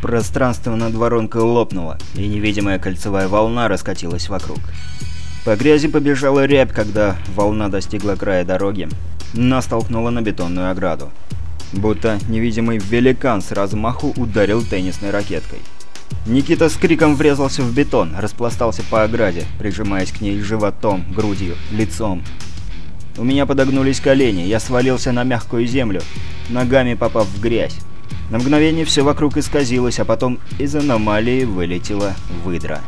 Пространство над воронкой лопнуло, и невидимая кольцевая волна раскатилась вокруг. По грязи побежала рябь, когда волна достигла края дороги, нас толкнула на бетонную ограду. Будто невидимый великан с размаху ударил теннисной ракеткой. Никита с криком врезался в бетон, распластался по ограде, прижимаясь к ней животом, грудью, лицом. У меня подогнулись колени, я свалился на мягкую землю, ногами попав в грязь. На мгновение все вокруг исказилось, а потом из аномалии вылетела выдра.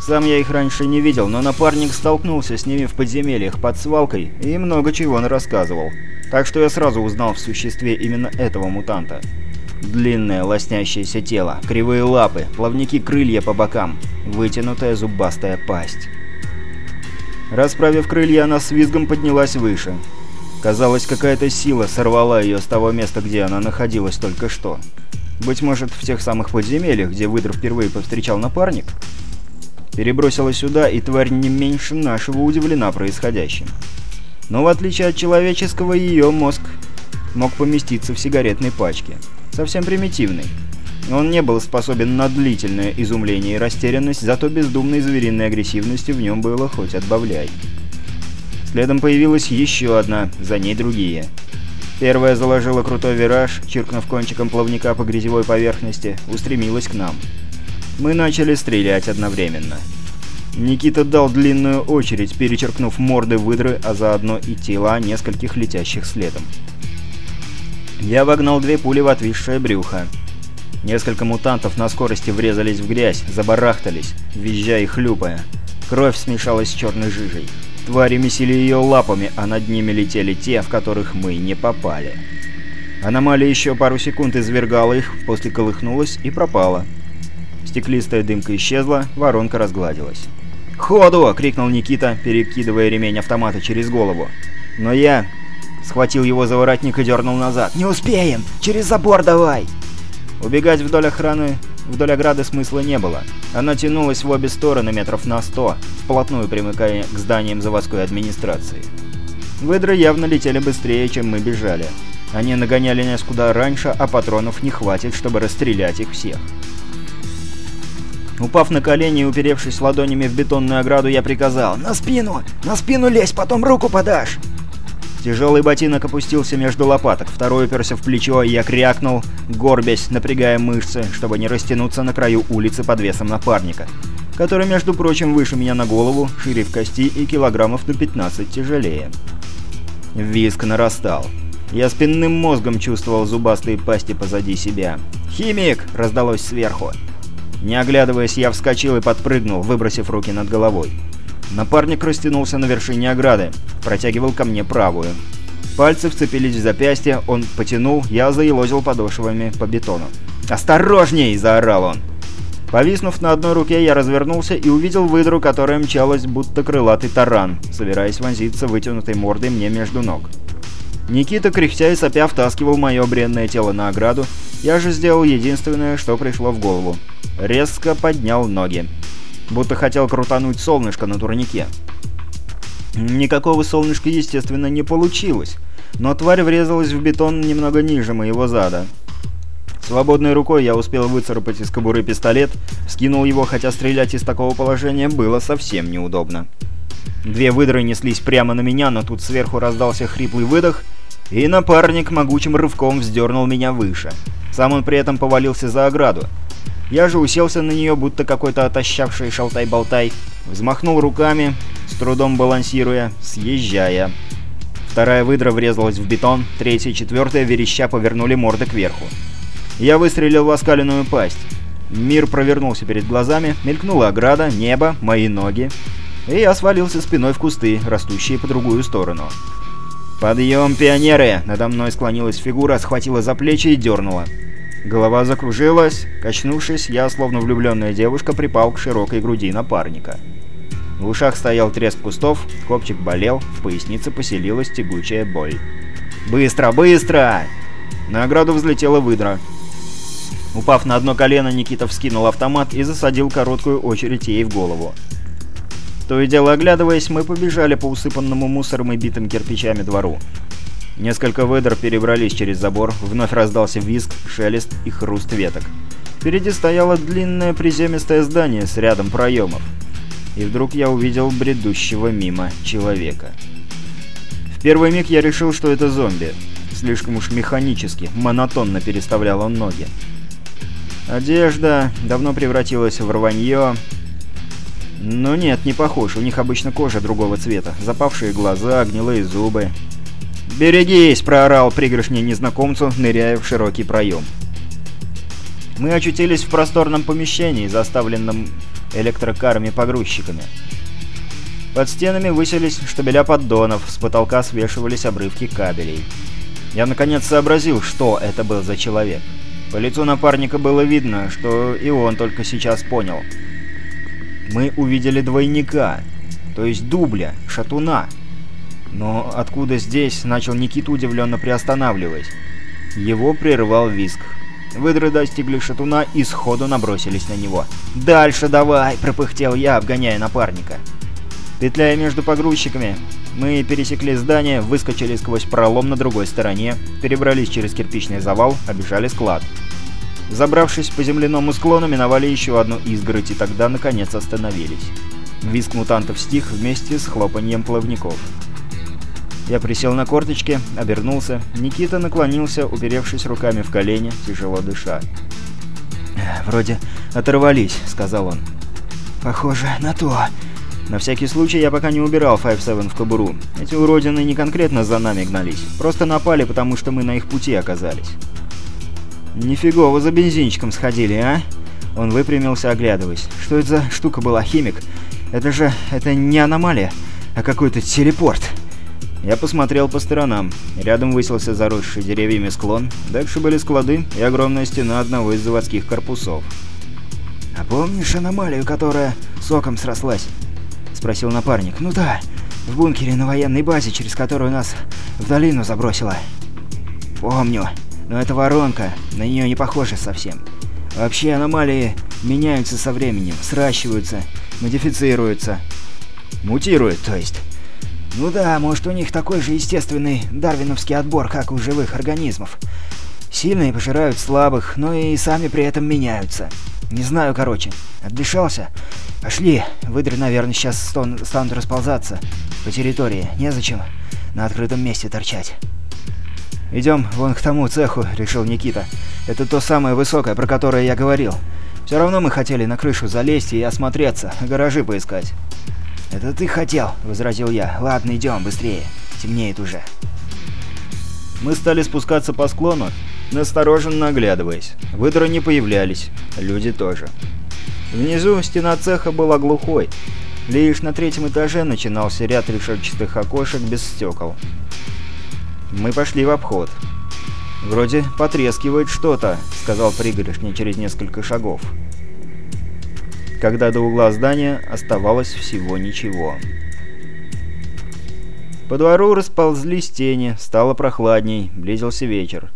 Сам я их раньше не видел, но напарник столкнулся с ними в подземельях под свалкой и много чего рассказывал. Так что я сразу узнал в существе именно этого мутанта. Длинное лоснящееся тело, кривые лапы, плавники крылья по бокам, вытянутая зубастая пасть. Расправив крылья, она с визгом поднялась выше. Казалось, какая-то сила сорвала ее с того места, где она находилась только что. Быть может, в тех самых подземельях, где выдр впервые повстречал напарник? Перебросила сюда, и тварь не меньше нашего удивлена происходящим. Но в отличие от человеческого, ее мозг мог поместиться в сигаретной пачке. Совсем примитивный. Он не был способен на длительное изумление и растерянность, зато бездумной звериной агрессивности в нем было хоть отбавляй. Следом появилась еще одна, за ней другие. Первая заложила крутой вираж, чиркнув кончиком плавника по грязевой поверхности, устремилась к нам. Мы начали стрелять одновременно. Никита дал длинную очередь, перечеркнув морды выдры, а заодно и тела нескольких летящих следом. Я вогнал две пули в отвисшее брюхо. Несколько мутантов на скорости врезались в грязь, забарахтались, визжая и хлюпая. Кровь смешалась с черной жижей. Твари месили ее лапами, а над ними летели те, в которых мы не попали. Аномалия еще пару секунд извергала их, после колыхнулась и пропала. Стеклистая дымка исчезла, воронка разгладилась. «Ходу!» — крикнул Никита, перекидывая ремень автомата через голову. Но я схватил его за воротник и дернул назад. «Не успеем! Через забор давай!» Убегать вдоль охраны, вдоль ограды смысла не было. Она тянулась в обе стороны метров на сто, вплотную примыкая к зданиям заводской администрации. Выдры явно летели быстрее, чем мы бежали. Они нагоняли нас куда раньше, а патронов не хватит, чтобы расстрелять их всех. Упав на колени и уперевшись ладонями в бетонную ограду, я приказал «На спину! На спину лезь, потом руку подашь!» Тяжелый ботинок опустился между лопаток, второй уперся в плечо, и я крякнул, горбясь, напрягая мышцы, чтобы не растянуться на краю улицы под весом напарника, который, между прочим, выше меня на голову, шире в кости и килограммов на 15 тяжелее. Виск нарастал. Я спинным мозгом чувствовал зубастые пасти позади себя. «Химик!» — раздалось сверху. Не оглядываясь, я вскочил и подпрыгнул, выбросив руки над головой. Напарник растянулся на вершине ограды, протягивал ко мне правую. Пальцы вцепились в запястье, он потянул, я заелозил подошвами по бетону. «Осторожней!» – заорал он. Повиснув на одной руке, я развернулся и увидел выдру, которая мчалась, будто крылатый таран, собираясь вонзиться вытянутой мордой мне между ног. Никита, кряхтя и сопя, втаскивал мое бренное тело на ограду, я же сделал единственное, что пришло в голову резко поднял ноги. Будто хотел крутануть солнышко на турнике. Никакого солнышка, естественно, не получилось, но тварь врезалась в бетон немного ниже моего зада. Свободной рукой я успел выцарапать из кобуры пистолет, скинул его, хотя стрелять из такого положения было совсем неудобно. Две выдры неслись прямо на меня, но тут сверху раздался хриплый выдох, и напарник могучим рывком вздернул меня выше. Сам он при этом повалился за ограду. Я же уселся на нее, будто какой-то отощавший шалтай-болтай, взмахнул руками, с трудом балансируя, съезжая. Вторая выдра врезалась в бетон, третья и четвертая вереща повернули морды кверху. Я выстрелил в оскаленную пасть. Мир провернулся перед глазами, мелькнула ограда, небо, мои ноги. И я свалился спиной в кусты, растущие по другую сторону. «Подъем, пионеры!» Надо мной склонилась фигура, схватила за плечи и дернула. Голова закружилась. Качнувшись, я, словно влюбленная девушка, припал к широкой груди напарника. В ушах стоял треск кустов, копчик болел, в пояснице поселилась тягучая боль. «Быстро, быстро!» На ограду взлетела выдра. Упав на одно колено, Никита вскинул автомат и засадил короткую очередь ей в голову. То и дело оглядываясь, мы побежали по усыпанному мусором и битым кирпичами двору. Несколько выдр перебрались через забор, вновь раздался визг, шелест и хруст веток. Впереди стояло длинное приземистое здание с рядом проемов. И вдруг я увидел бредущего мимо человека. В первый миг я решил, что это зомби. Слишком уж механически, монотонно переставлял он ноги. Одежда давно превратилась в рванье. Но нет, не похож, у них обычно кожа другого цвета, запавшие глаза, гнилые зубы. «Берегись!» – проорал пригоршни незнакомцу, ныряя в широкий проем. Мы очутились в просторном помещении, заставленном электрокарами-погрузчиками. Под стенами высились штабеля поддонов, с потолка свешивались обрывки кабелей. Я наконец сообразил, что это был за человек. По лицу напарника было видно, что и он только сейчас понял. Мы увидели двойника, то есть дубля, шатуна. Но откуда здесь, начал Никита удивленно приостанавливаясь. Его прервал виск. Выдры достигли шатуна и сходу набросились на него. «Дальше давай!» – пропыхтел я, обгоняя напарника. Петляя между погрузчиками, мы пересекли здание, выскочили сквозь пролом на другой стороне, перебрались через кирпичный завал, обижали склад. Забравшись по земляному склону, миновали еще одну изгородь и тогда, наконец, остановились. Визг мутантов стих вместе с хлопаньем плавников. Я присел на корточки, обернулся. Никита наклонился, уперевшись руками в колени, тяжело дыша. «Вроде оторвались», — сказал он. «Похоже на то», на всякий случай я пока не убирал 5-7 в кобуру. Эти уродины не конкретно за нами гнались, просто напали, потому что мы на их пути оказались. «Нифигово за бензинчиком сходили, а?» Он выпрямился, оглядываясь. «Что это за штука была, химик? Это же... это не аномалия, а какой-то телепорт!» Я посмотрел по сторонам. Рядом высился заросший деревьями склон, дальше были склады и огромная стена одного из заводских корпусов. «А помнишь аномалию, которая соком срослась?» спросил напарник. «Ну да, в бункере на военной базе, через которую нас в долину забросило». «Помню, но это воронка, на нее не похоже совсем. Вообще аномалии меняются со временем, сращиваются, модифицируются. Мутируют, то есть. Ну да, может у них такой же естественный дарвиновский отбор, как у живых организмов. Сильные пожирают слабых, но и сами при этом меняются. Не знаю, короче. Отдышался? Пошли. Выдры, наверное, сейчас стон, станут расползаться по территории. Незачем на открытом месте торчать. «Идем вон к тому цеху», — решил Никита. «Это то самое высокое, про которое я говорил. Все равно мы хотели на крышу залезть и осмотреться, гаражи поискать». «Это ты хотел», — возразил я. «Ладно, идем, быстрее. Темнеет уже». Мы стали спускаться по склону, настороженно оглядываясь. Выдры не появлялись, люди тоже. Внизу стена цеха была глухой. Лишь на третьем этаже начинался ряд решетчатых окошек без стекол. Мы пошли в обход. «Вроде потрескивает что-то», — сказал пригоршня через несколько шагов. Когда до угла здания оставалось всего ничего. По двору расползлись тени, стало прохладней, близился вечер.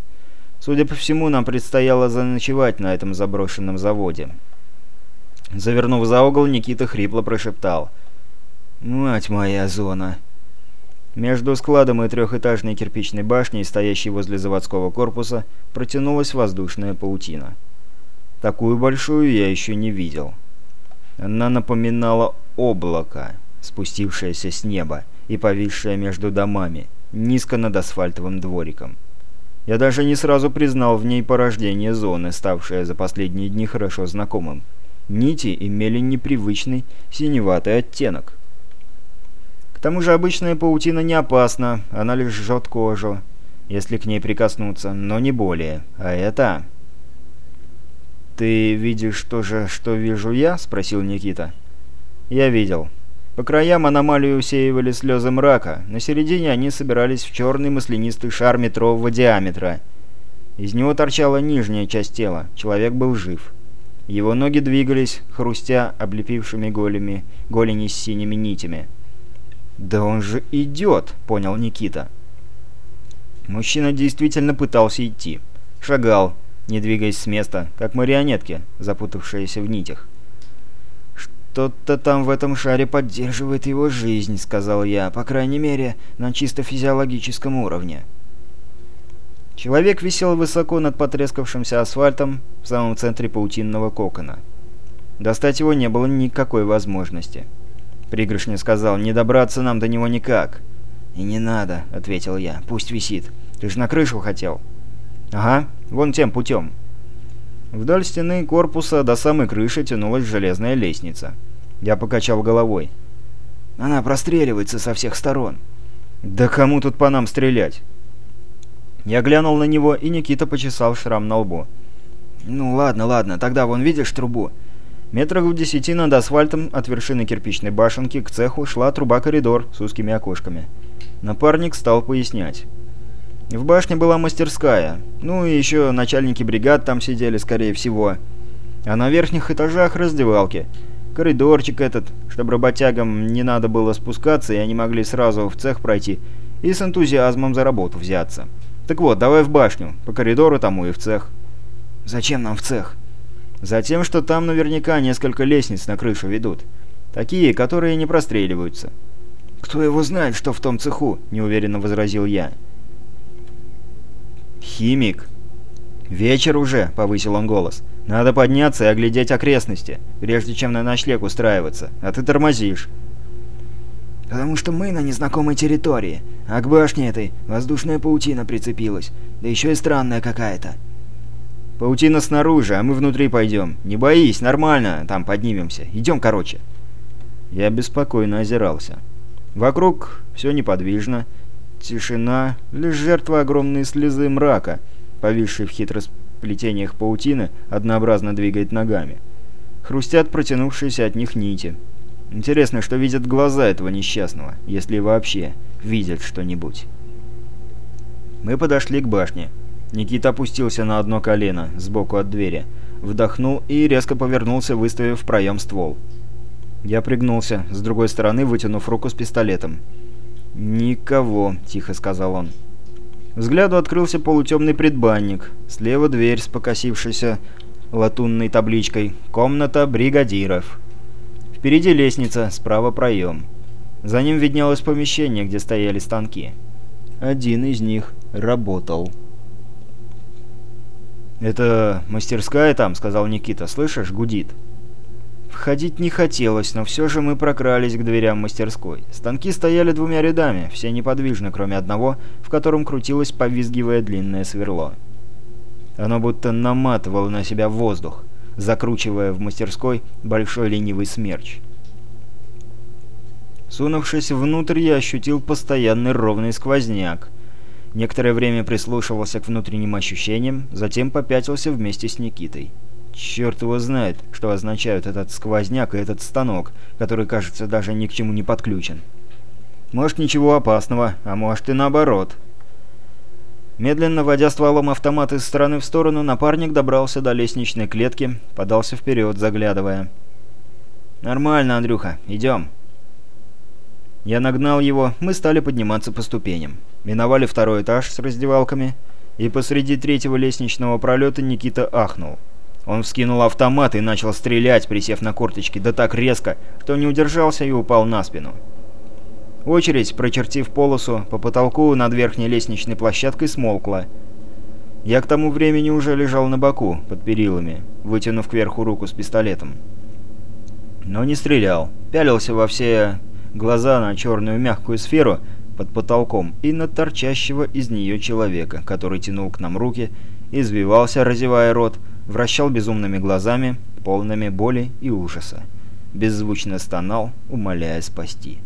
Судя по всему, нам предстояло заночевать на этом заброшенном заводе. Завернув за угол, Никита хрипло прошептал. «Мать моя зона!» Между складом и трехэтажной кирпичной башней, стоящей возле заводского корпуса, протянулась воздушная паутина. Такую большую я еще не видел. Она напоминала облако, спустившееся с неба и повисшее между домами, низко над асфальтовым двориком. Я даже не сразу признал в ней порождение зоны, ставшее за последние дни хорошо знакомым. Нити имели непривычный синеватый оттенок. К тому же обычная паутина не опасна, она лишь жжет кожу, если к ней прикоснуться, но не более. А это... «Ты видишь то же, что вижу я?» — спросил Никита. «Я видел. По краям аномалию усеивали слезы мрака, на середине они собирались в черный маслянистый шар метрового диаметра. Из него торчала нижняя часть тела, человек был жив». Его ноги двигались, хрустя облепившими голями, голени с синими нитями. «Да он же идет!» — понял Никита. Мужчина действительно пытался идти. Шагал, не двигаясь с места, как марионетки, запутавшиеся в нитях. «Что-то там в этом шаре поддерживает его жизнь», — сказал я, по крайней мере, на чисто физиологическом уровне. Человек висел высоко над потрескавшимся асфальтом в самом центре паутинного кокона. Достать его не было никакой возможности. Пригоршня сказал, не добраться нам до него никак. «И не надо», — ответил я, — «пусть висит. Ты же на крышу хотел». «Ага, вон тем путем». Вдоль стены корпуса до самой крыши тянулась железная лестница. Я покачал головой. «Она простреливается со всех сторон». «Да кому тут по нам стрелять?» Я глянул на него, и Никита почесал шрам на лбу. «Ну ладно, ладно, тогда вон видишь трубу?» Метрах в десяти над асфальтом от вершины кирпичной башенки к цеху шла труба-коридор с узкими окошками. Напарник стал пояснять. В башне была мастерская, ну и еще начальники бригад там сидели, скорее всего. А на верхних этажах раздевалки. Коридорчик этот, чтобы работягам не надо было спускаться, и они могли сразу в цех пройти и с энтузиазмом за работу взяться. Так вот, давай в башню, по коридору тому и в цех. Зачем нам в цех? Затем, что там наверняка несколько лестниц на крышу ведут. Такие, которые не простреливаются. «Кто его знает, что в том цеху?» – неуверенно возразил я. «Химик». «Вечер уже», — повысил он голос. «Надо подняться и оглядеть окрестности, прежде чем на ночлег устраиваться, а ты тормозишь». «Потому что мы на незнакомой территории, а к башне этой воздушная паутина прицепилась, да еще и странная какая-то». «Паутина снаружи, а мы внутри пойдем. Не боись, нормально, там поднимемся. Идем короче». Я беспокойно озирался. Вокруг все неподвижно, Тишина, лишь жертва огромной слезы мрака, повисшей в хитросплетениях паутины, однообразно двигает ногами. Хрустят протянувшиеся от них нити. Интересно, что видят глаза этого несчастного, если вообще видят что-нибудь. Мы подошли к башне. Никита опустился на одно колено, сбоку от двери, вдохнул и резко повернулся, выставив в проем ствол. Я пригнулся, с другой стороны вытянув руку с пистолетом. «Никого», — тихо сказал он. Взгляду открылся полутемный предбанник. Слева дверь с покосившейся латунной табличкой «Комната бригадиров». Впереди лестница, справа проем. За ним виднелось помещение, где стояли станки. Один из них работал. «Это мастерская там?» — сказал Никита. «Слышишь, гудит». Входить не хотелось, но все же мы прокрались к дверям мастерской. Станки стояли двумя рядами, все неподвижны, кроме одного, в котором крутилось, повизгивая длинное сверло. Оно будто наматывало на себя воздух, закручивая в мастерской большой ленивый смерч. Сунувшись внутрь, я ощутил постоянный ровный сквозняк. Некоторое время прислушивался к внутренним ощущениям, затем попятился вместе с Никитой. Черт его знает, что означают этот сквозняк и этот станок, который, кажется, даже ни к чему не подключен. Может, ничего опасного, а может и наоборот. Медленно водя стволом автомата из стороны в сторону, напарник добрался до лестничной клетки, подался вперед, заглядывая. «Нормально, Андрюха, идем». Я нагнал его, мы стали подниматься по ступеням. Миновали второй этаж с раздевалками, и посреди третьего лестничного пролета Никита ахнул. Он вскинул автомат и начал стрелять, присев на корточки, да так резко, что не удержался и упал на спину. Очередь, прочертив полосу по потолку над верхней лестничной площадкой, смолкла. Я к тому времени уже лежал на боку, под перилами, вытянув кверху руку с пистолетом. Но не стрелял. Пялился во все глаза на черную мягкую сферу под потолком и на торчащего из нее человека, который тянул к нам руки, извивался, разевая рот, вращал безумными глазами, полными боли и ужаса. Беззвучно стонал, умоляя спасти.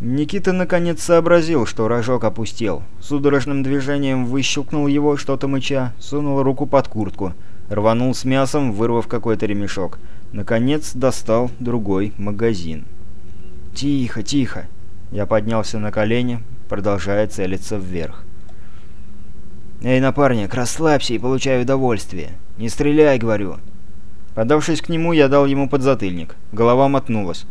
Никита наконец сообразил, что рожок опустел. Судорожным движением выщелкнул его, что-то мыча, сунул руку под куртку, рванул с мясом, вырвав какой-то ремешок. Наконец достал другой магазин. «Тихо, тихо!» Я поднялся на колени, продолжая целиться вверх. «Эй, напарник, расслабься и получай удовольствие. Не стреляй, говорю». Подавшись к нему, я дал ему подзатыльник. Голова мотнулась.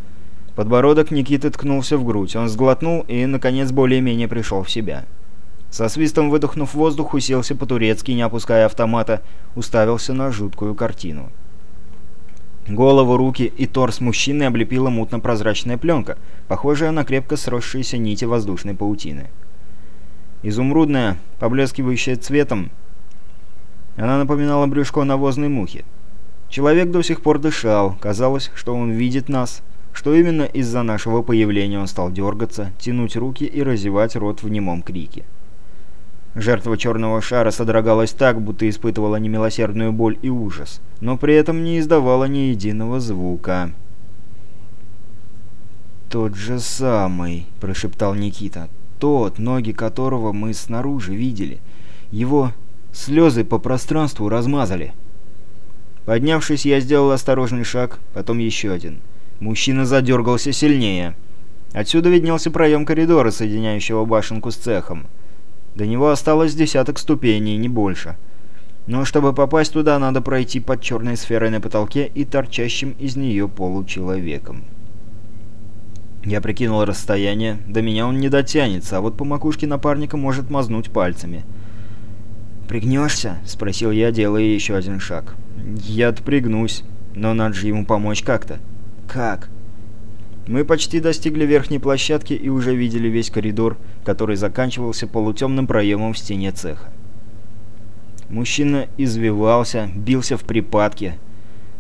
Подбородок Никиты ткнулся в грудь. Он сглотнул и, наконец, более-менее пришел в себя. Со свистом выдохнув воздух, уселся по-турецки, не опуская автомата, уставился на жуткую картину. Голову, руки и торс мужчины облепила мутно-прозрачная пленка, похожая на крепко сросшиеся нити воздушной паутины. Изумрудная, поблескивающая цветом, она напоминала брюшко навозной мухи. Человек до сих пор дышал, казалось, что он видит нас, что именно из-за нашего появления он стал дергаться, тянуть руки и разевать рот в немом крике. Жертва черного шара содрогалась так, будто испытывала немилосердную боль и ужас, но при этом не издавала ни единого звука. «Тот же самый», — прошептал Никита. «Тот, ноги которого мы снаружи видели. Его слезы по пространству размазали». Поднявшись, я сделал осторожный шаг, потом еще один. Мужчина задергался сильнее. Отсюда виднелся проем коридора, соединяющего башенку с цехом. До него осталось десяток ступеней, не больше. Но чтобы попасть туда, надо пройти под черной сферой на потолке и торчащим из нее получеловеком. Я прикинул расстояние, до меня он не дотянется, а вот по макушке напарника может мазнуть пальцами. «Пригнешься?» — спросил я, делая еще один шаг. «Я отпрягнусь, но надо же ему помочь как-то». «Как?» Мы почти достигли верхней площадки и уже видели весь коридор, который заканчивался полутемным проемом в стене цеха. Мужчина извивался, бился в припадке.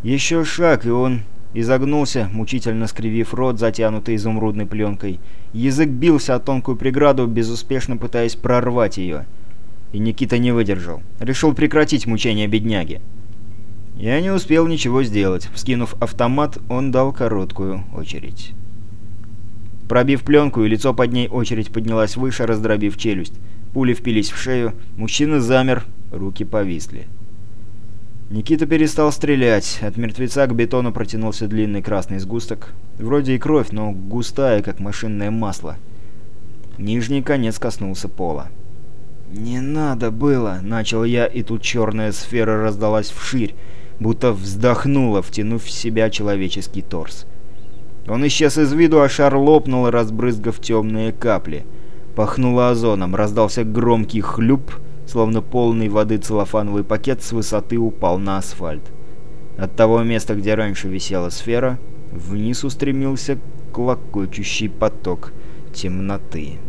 Еще шаг, и он изогнулся, мучительно скривив рот, затянутый изумрудной пленкой. Язык бился о тонкую преграду, безуспешно пытаясь прорвать ее. И Никита не выдержал. Решил прекратить мучения бедняги. Я не успел ничего сделать. Вскинув автомат, он дал короткую очередь. Пробив пленку, и лицо под ней очередь поднялась выше, раздробив челюсть. Пули впились в шею, мужчина замер, руки повисли. Никита перестал стрелять. От мертвеца к бетону протянулся длинный красный сгусток. Вроде и кровь, но густая, как машинное масло. Нижний конец коснулся пола. «Не надо было!» — начал я, и тут черная сфера раздалась вширь, будто вздохнула, втянув в себя человеческий торс. Он исчез из виду, а шар лопнул, разбрызгав темные капли. Пахнуло озоном, раздался громкий хлюп, словно полный воды целлофановый пакет с высоты упал на асфальт. От того места, где раньше висела сфера, вниз устремился клокочущий поток темноты.